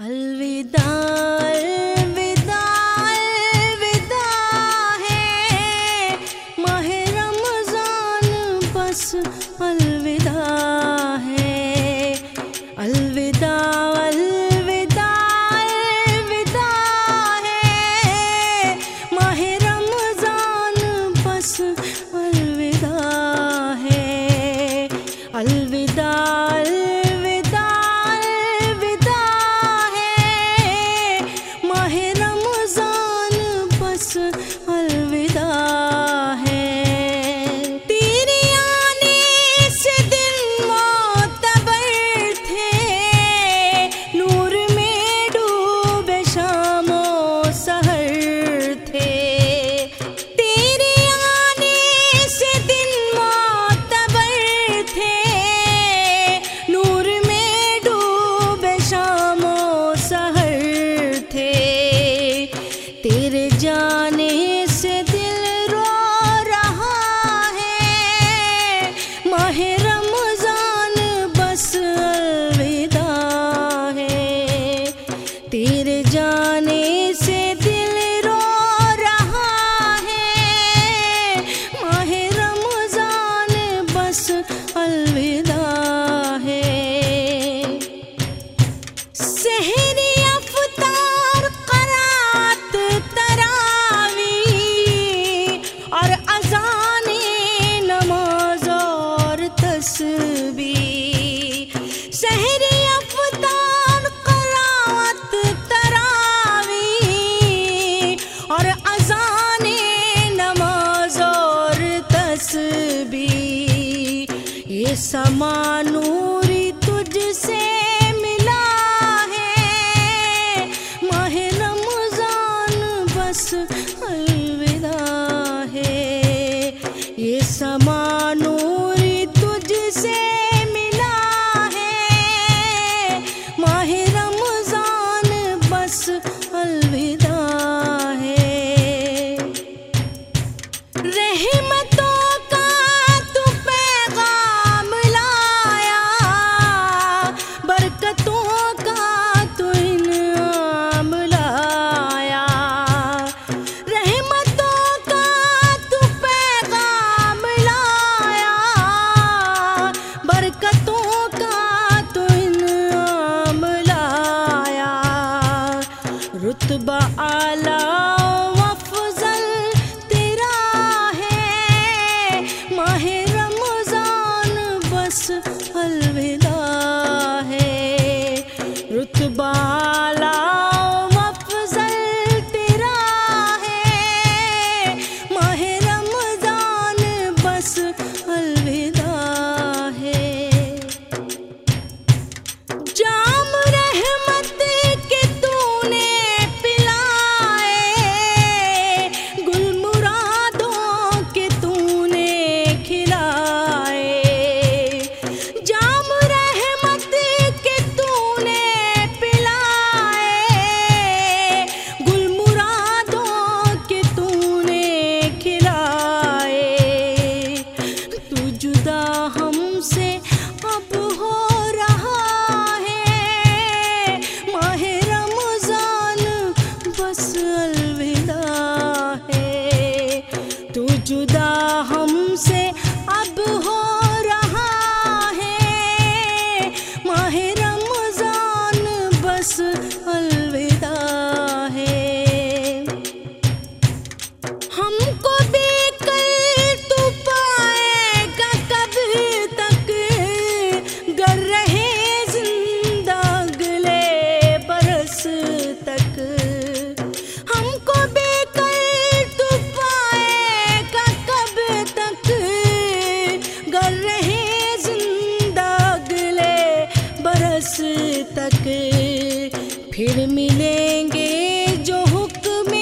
الوداع سمانوں جدا ہم سے اب ہو رہا ہے۔ ماہ رمضان بس الوداع ہے۔ تو جدا ہم سے تک پھر ملیں گے جو حکم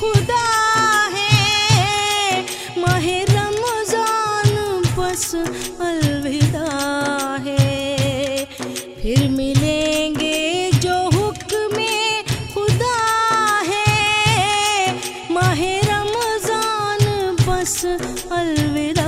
خدا ہے۔ ماہ رمضان بس الوداع ہے۔ پھر ملیں گے جو حکم خدا ہے۔ ماہ رمضان بس الوداع